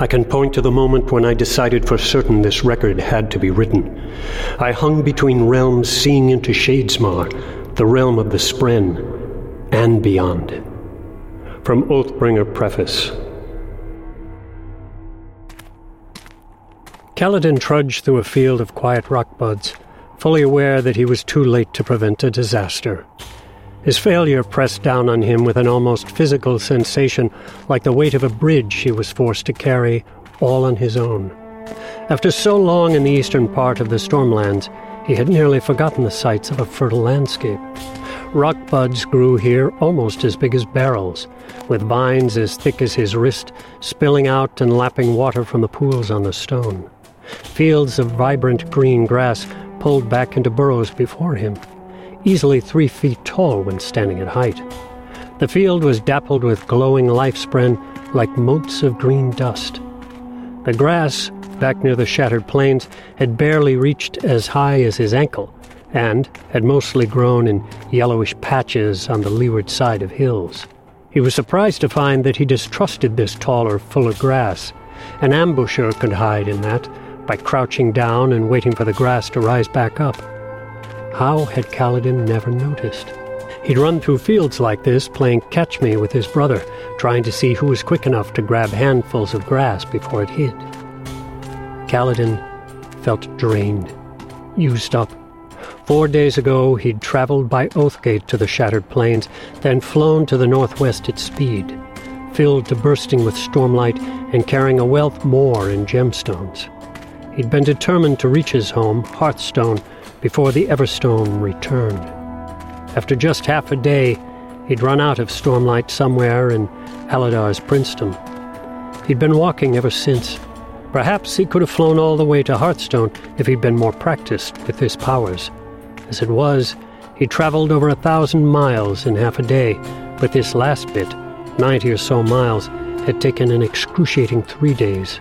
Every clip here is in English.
I can point to the moment when I decided for certain this record had to be written. I hung between realms, seeing into Shadesmar, the realm of the Spren, and beyond. From Oathbringer Preface. Kaladin trudged through a field of quiet rock buds, fully aware that he was too late to prevent a disaster. His failure pressed down on him with an almost physical sensation, like the weight of a bridge he was forced to carry all on his own. After so long in the eastern part of the Stormlands, he had nearly forgotten the sights of a fertile landscape. Rock buds grew here almost as big as barrels, with vines as thick as his wrist spilling out and lapping water from the pools on the stone. Fields of vibrant green grass pulled back into burrows before him easily three feet tall when standing at height. The field was dappled with glowing life spren like motes of green dust. The grass, back near the shattered plains, had barely reached as high as his ankle, and had mostly grown in yellowish patches on the leeward side of hills. He was surprised to find that he distrusted this taller, fuller grass. An ambusher could hide in that by crouching down and waiting for the grass to rise back up. How had Kaladin never noticed? He'd run through fields like this playing catch me with his brother, trying to see who was quick enough to grab handfuls of grass before it hid. Kaladin felt drained, used up. Four days ago, he'd traveled by Oathgate to the shattered plains, then flown to the northwest at speed, filled to bursting with stormlight and carrying a wealth more in gemstones. He'd been determined to reach his home, Hearthstone, before the Everstorm returned. After just half a day, he'd run out of stormlight somewhere in Aladar's princedom. He'd been walking ever since. Perhaps he could have flown all the way to Hearthstone if he'd been more practiced with his powers. As it was, he traveled over a thousand miles in half a day, but this last bit, ninety or so miles, had taken an excruciating three days.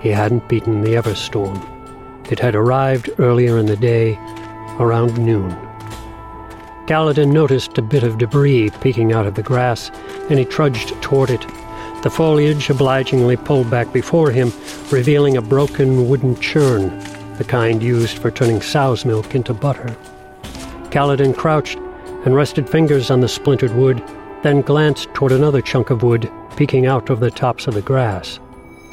He hadn't beaten the Everstorm. It had arrived earlier in the day, around noon. Kaladin noticed a bit of debris peeking out of the grass, and he trudged toward it. The foliage obligingly pulled back before him, revealing a broken wooden churn, the kind used for turning sow's milk into butter. Kaladin crouched and rested fingers on the splintered wood, then glanced toward another chunk of wood peeking out over the tops of the grass.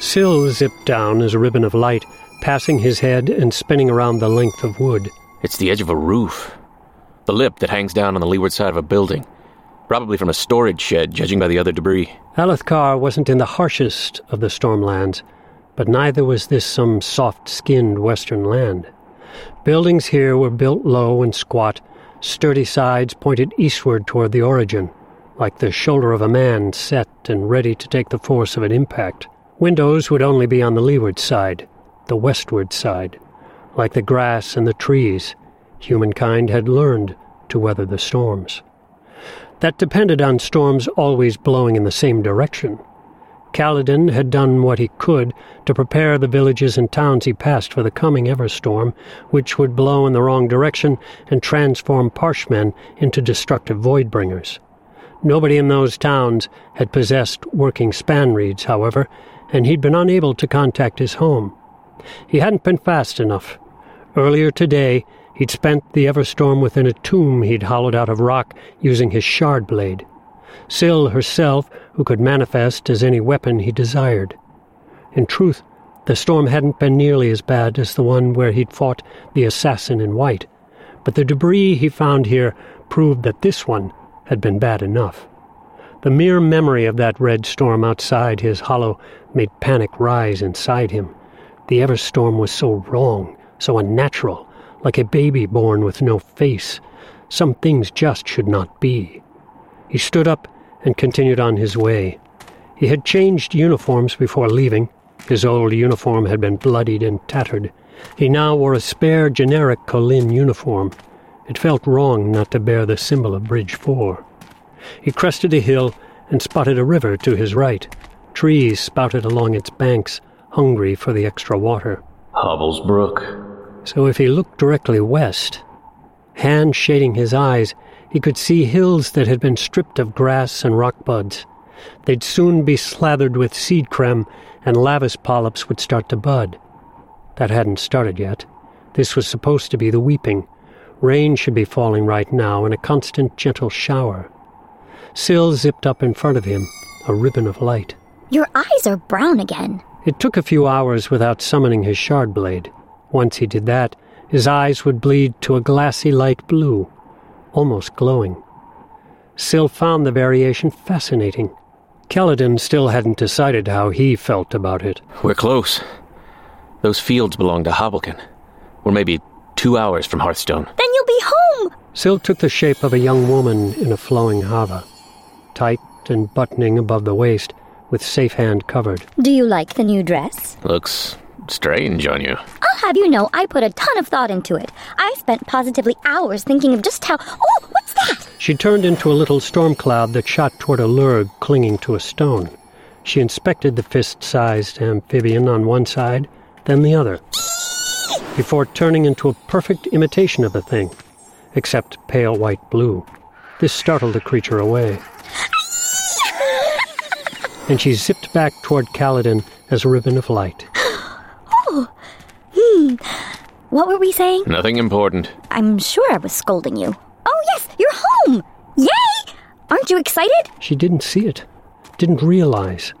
Syl zipped down as a ribbon of light passing his head and spinning around the length of wood. It's the edge of a roof. The lip that hangs down on the leeward side of a building. Probably from a storage shed, judging by the other debris. Alethkar wasn't in the harshest of the stormlands, but neither was this some soft skinned western land. Buildings here were built low and squat, sturdy sides pointed eastward toward the origin, like the shoulder of a man set and ready to take the force of an impact. Windows would only be on the leeward side, the westward side. Like the grass and the trees, humankind had learned to weather the storms. That depended on storms always blowing in the same direction. Kaladin had done what he could to prepare the villages and towns he passed for the coming Everstorm, which would blow in the wrong direction and transform Parshmen into destructive voidbringers. Nobody in those towns had possessed working span reeds, however, and he'd been unable to contact his home. He hadn't been fast enough. Earlier today, he'd spent the Everstorm within a tomb he'd hollowed out of rock using his shard blade. Syl herself, who could manifest as any weapon he desired. In truth, the storm hadn't been nearly as bad as the one where he'd fought the assassin in white, but the debris he found here proved that this one had been bad enough. The mere memory of that red storm outside his hollow made panic rise inside him. The Everstorm was so wrong, so unnatural, like a baby born with no face. Some things just should not be. He stood up and continued on his way. He had changed uniforms before leaving. His old uniform had been bloodied and tattered. He now wore a spare, generic Kholin uniform. It felt wrong not to bear the symbol of Bridge 4. He crested a hill and spotted a river to his right. Trees spouted along its banks, hungry for the extra water. Hobble's Brook. So if he looked directly west, hand shading his eyes, he could see hills that had been stripped of grass and rock buds. They'd soon be slathered with seed crem, and Lavis polyps would start to bud. That hadn't started yet. This was supposed to be the weeping. Rain should be falling right now in a constant gentle shower. Syl zipped up in front of him, a ribbon of light. Your eyes are brown again. It took a few hours without summoning his shard blade. Once he did that, his eyes would bleed to a glassy light blue, almost glowing. Syl found the variation fascinating. Kaladin still hadn't decided how he felt about it. We're close. Those fields belong to Hobbleken. We're maybe two hours from Hearthstone. Then you'll be home! Syl took the shape of a young woman in a flowing havah, tight and buttoning above the waist, with safe hand covered. Do you like the new dress? Looks strange on you. I'll have you know I put a ton of thought into it. I spent positively hours thinking of just how. Oh, what's that? She turned into a little storm cloud that shot toward a lurg clinging to a stone. She inspected the fist sized amphibian on one side, then the other, before turning into a perfect imitation of the thing, except pale white blue. This startled the creature away. And she zipped back toward Kaladin as a ribbon of light. Oh Hmm. what were we saying? Nothing important. I'm sure I was scolding you. Oh, yes, you're home! Yay! Aren't you excited? She didn't see it, didn't realize.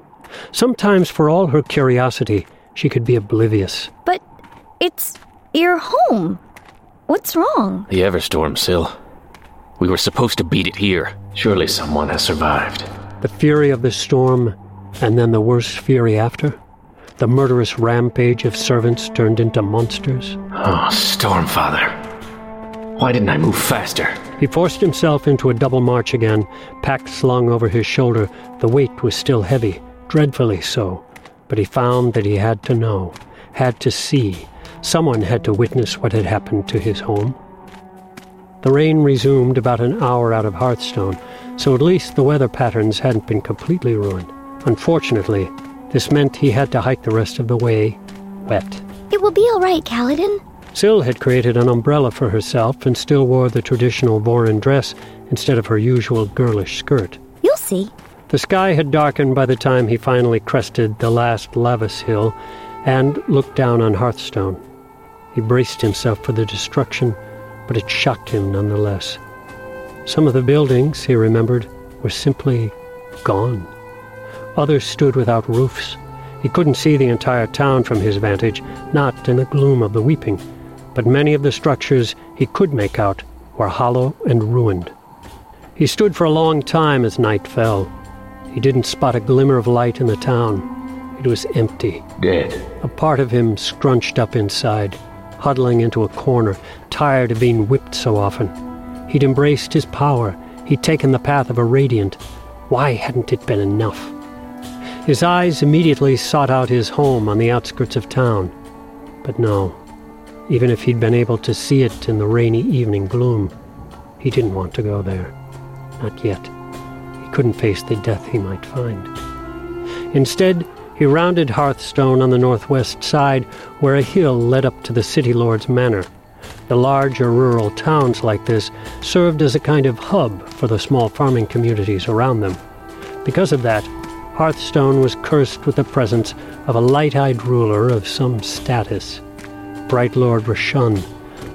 Sometimes, for all her curiosity, she could be oblivious. But it's. You're home. What's wrong? The Everstorm, Syl. We were supposed to beat it here. Surely someone has survived. The fury of the storm, and then the worst fury after? The murderous rampage of servants turned into monsters? Oh, Stormfather. Why didn't I move faster? He forced himself into a double march again, pack slung over his shoulder. The weight was still heavy, dreadfully so. But he found that he had to know, had to see. Someone had to witness what had happened to his home. The rain resumed about an hour out of Hearthstone, so at least the weather patterns hadn't been completely ruined. Unfortunately, this meant he had to hike the rest of the way wet. It will be all right, Kaladin. Syl had created an umbrella for herself and still wore the traditional Vorin dress instead of her usual girlish skirt. You'll see. The sky had darkened by the time he finally crested the last Lavis hill and looked down on Hearthstone. He braced himself for the destruction, but it shocked him nonetheless. Some of the buildings, he remembered, were simply gone. Others stood without roofs. He couldn't see the entire town from his vantage, not in the gloom of the weeping, but many of the structures he could make out were hollow and ruined. He stood for a long time as night fell. He didn't spot a glimmer of light in the town. It was empty. Dead. A part of him scrunched up inside, huddling into a corner, tired of being whipped so often. He'd embraced his power. He'd taken the path of a radiant. Why hadn't it been enough? His eyes immediately sought out his home on the outskirts of town. But no, even if he'd been able to see it in the rainy evening gloom, he didn't want to go there. Not yet. He couldn't face the death he might find. Instead, he rounded Hearthstone on the northwest side, where a hill led up to the city lord's manor. The larger rural towns like this served as a kind of hub for the small farming communities around them. Because of that, Hearthstone was cursed with the presence of a light-eyed ruler of some status. Bright Lord Roshone,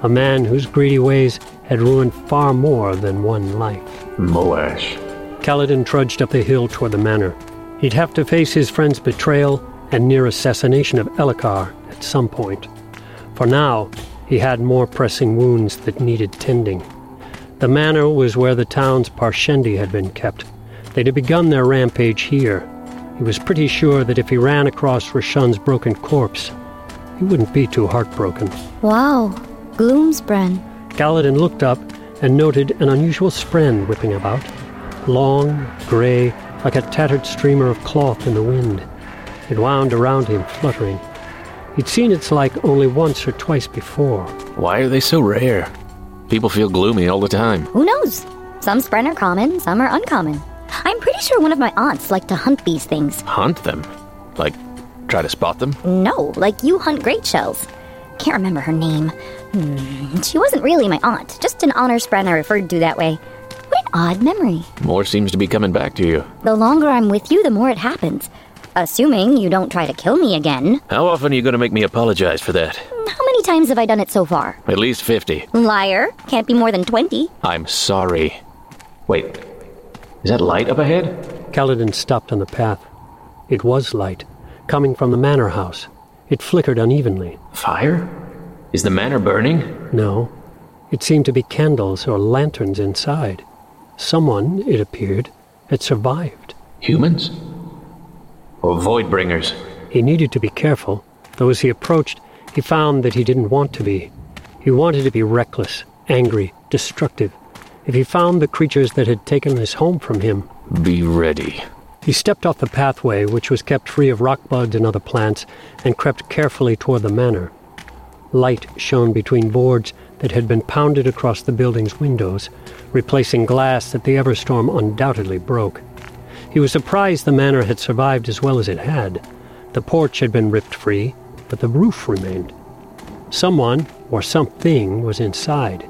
a man whose greedy ways had ruined far more than one life. Moash. Kaladin trudged up the hill toward the manor. He'd have to face his friend's betrayal and near assassination of Elhokar at some point. For now, he had more pressing wounds that needed tending. The manor was where the town's Parshendi had been kept. They'd have begun their rampage here. He was pretty sure that if he ran across Roshone's broken corpse, he wouldn't be too heartbroken. Wow. Gloomspren. Kaladin looked up and noted an unusual spren whipping about. Long, gray, like a tattered streamer of cloth in the wind. It wound around him, fluttering. He'd seen its like only once or twice before. Why are they so rare? People feel gloomy all the time. Who knows? Some spren are common, some are uncommon. I'm pretty sure one of my aunts liked to hunt these things. Hunt them? Like, try to spot them? No, like you hunt great shells. Can't remember her name. Hmm, she wasn't really my aunt, just an honorspren I referred to that way. What an odd memory. More seems to be coming back to you. The longer I'm with you, the more it happens. Assuming you don't try to kill me again. How often are you going to make me apologize for that? How many times have I done it so far? At least 50. Liar. Can't be more than 20. I'm sorry. Wait. Is that light up ahead? Kaladin stopped on the path. It was light, coming from the manor house. It flickered unevenly. Fire? Is the manor burning? No, it seemed to be candles or lanterns inside. Someone, it appeared, had survived. Humans? Or Voidbringers? He needed to be careful, though as he approached, he found that he didn't want to be. He wanted to be reckless, angry, destructive. If he found the creatures that had taken this home from him, Be ready. he stepped off the pathway, which was kept free of rock buds and other plants, and crept carefully toward the manor. Light shone between boards that had been pounded across the building's windows, replacing glass that the Everstorm undoubtedly broke. He was surprised the manor had survived as well as it had. The porch had been ripped free, but the roof remained. Someone, or something, was inside.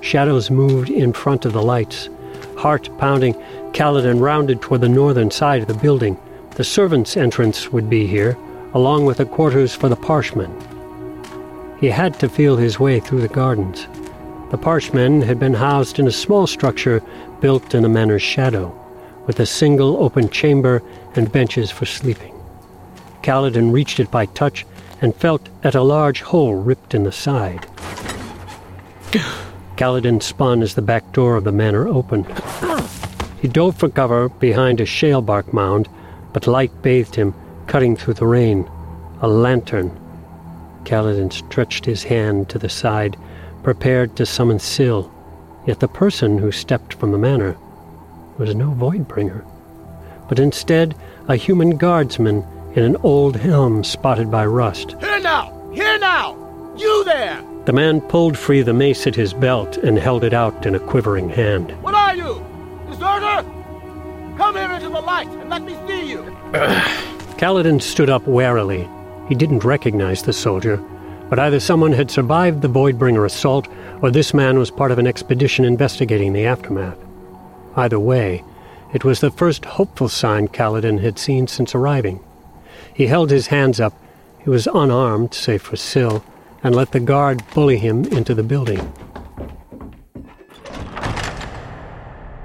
Shadows moved in front of the lights. Heart pounding, Kaladin rounded toward the northern side of the building. The servants' entrance would be here, along with the quarters for the parshmen. He had to feel his way through the gardens. The parshmen had been housed in a small structure built in the manor's shadow, with a single open chamber and benches for sleeping. Kaladin reached it by touch and felt at a large hole ripped in the side. Kaladin spun as the back door of the manor opened. He dove for cover behind a shale bark mound, but light bathed him, cutting through the rain. A lantern. Kaladin stretched his hand to the side, prepared to summon Syl. Yet the person who stepped from the manor was no Voidbringer, but instead a human guardsman in an old helm spotted by rust. Here now! Here now! You there! The man pulled free the mace at his belt and held it out in a quivering hand. What are you? Deserter? Come here into the light and let me see you! Kaladin stood up warily. He didn't recognize the soldier, but either someone had survived the Voidbringer assault or this man was part of an expedition investigating the aftermath. Either way, it was the first hopeful sign Kaladin had seen since arriving. He held his hands up. He was unarmed, save for Syl, and let the guard bully him into the building.